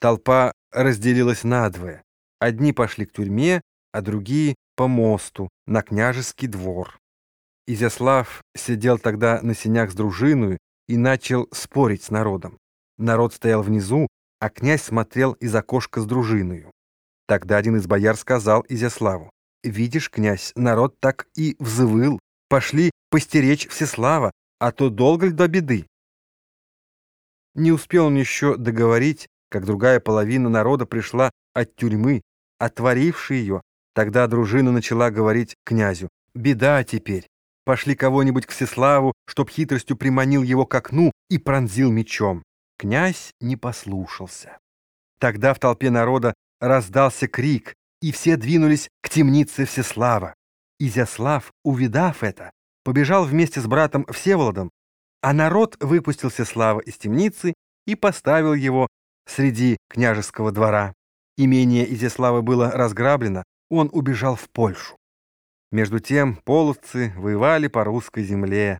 Толпа разделилась надвое. Одни пошли к тюрьме, а другие — по мосту, на княжеский двор. Изяслав сидел тогда на сенях с дружиной и начал спорить с народом. Народ стоял внизу, а князь смотрел из окошка с дружиною. Тогда один из бояр сказал Изяславу, «Видишь, князь, народ так и взывыл. Пошли постеречь Всеслава, а то долго ли до беды?» Не успел он еще договорить, как другая половина народа пришла от тюрьмы, отворивший ее. Тогда дружина начала говорить князю, «Беда теперь! Пошли кого-нибудь к Всеславу, чтоб хитростью приманил его к окну и пронзил мечом». Князь не послушался. Тогда в толпе народа раздался крик, и все двинулись к темнице Всеслава. Изяслав, увидав это, побежал вместе с братом Всеволодом, а народ выпустил Всеслава из темницы и поставил его среди княжеского двора. Имение Изяслава было разграблено, он убежал в Польшу. Между тем половцы воевали по русской земле.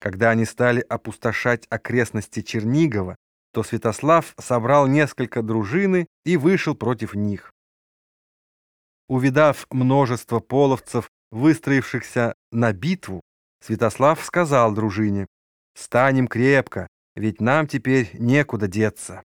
Когда они стали опустошать окрестности Чернигова, то Святослав собрал несколько дружины и вышел против них. Увидав множество половцев, выстроившихся на битву, Святослав сказал дружине, «Станем крепко, ведь нам теперь некуда деться»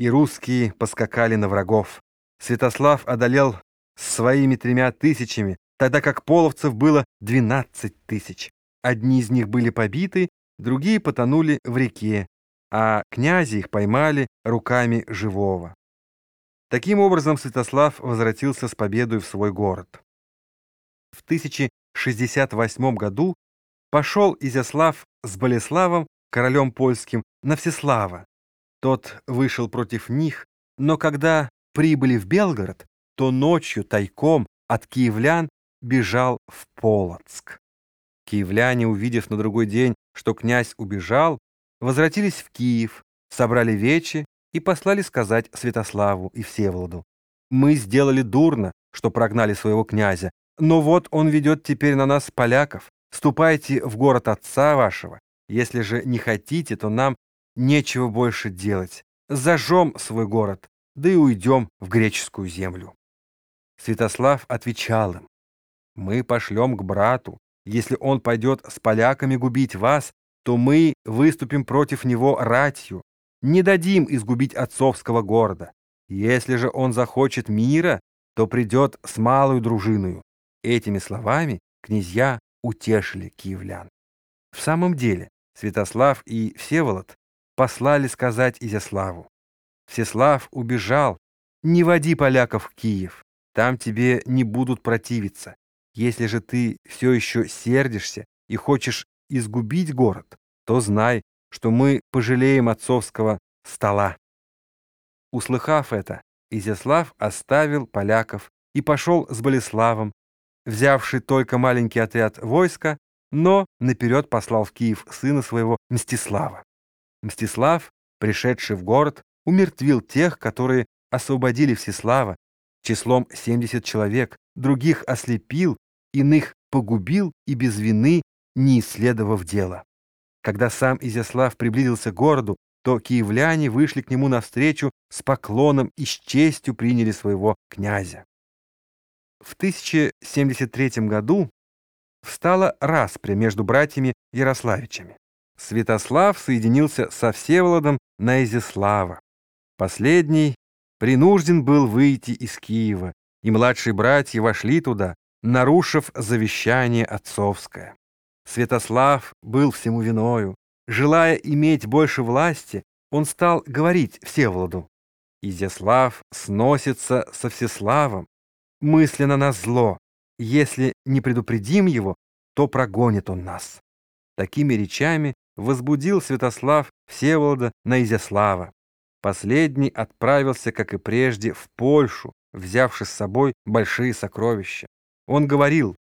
и русские поскакали на врагов. Святослав одолел своими тремя тысячами, тогда как половцев было двенадцать тысяч. Одни из них были побиты, другие потонули в реке, а князи их поймали руками живого. Таким образом Святослав возвратился с победой в свой город. В 1068 году пошел Изяслав с Болеславом, королем польским, на Всеслава, тот вышел против них, но когда прибыли в Белгород, то ночью тайком от киевлян бежал в Полоцк. Киевляне, увидев на другой день, что князь убежал, возвратились в Киев, собрали вечи и послали сказать Святославу и Всеволоду. «Мы сделали дурно, что прогнали своего князя, но вот он ведет теперь на нас поляков. Ступайте в город отца вашего. Если же не хотите, то нам Нечего больше делать. Зажжем свой город, да и уйдем в греческую землю. Святослав отвечал им, «Мы пошлем к брату. Если он пойдет с поляками губить вас, то мы выступим против него ратью. Не дадим изгубить отцовского города. Если же он захочет мира, то придет с малую дружиною». Этими словами князья утешили киевлян. В самом деле, Святослав и Всеволод послали сказать Изяславу. Всеслав убежал. Не води поляков в Киев, там тебе не будут противиться. Если же ты все еще сердишься и хочешь изгубить город, то знай, что мы пожалеем отцовского стола. Услыхав это, Изяслав оставил поляков и пошел с Болеславом, взявший только маленький отряд войска, но наперед послал в Киев сына своего Мстислава. Мстислав, пришедший в город, умертвил тех, которые освободили Всеслава, числом 70 человек, других ослепил, иных погубил и без вины, не исследовав дело. Когда сам Изяслав приблизился к городу, то киевляне вышли к нему навстречу с поклоном и с честью приняли своего князя. В 1073 году встала распря между братьями Ярославичами. Святослав соединился со Всеволодом на Изяслава. Последний принужден был выйти из Киева, и младшие братья вошли туда, нарушив завещание отцовское. Святослав был всему виною. Желая иметь больше власти, он стал говорить Всеволоду. Изяслав сносится со Всеславом, мысленно нас зло. Если не предупредим его, то прогонит он нас. Такими речами возбудил Святослав Всеволода на Изяслава. Последний отправился, как и прежде, в Польшу, взявши с собой большие сокровища. Он говорил,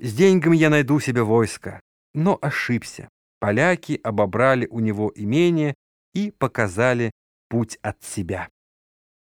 «С деньгами я найду себе войско», но ошибся. Поляки обобрали у него имение и показали путь от себя.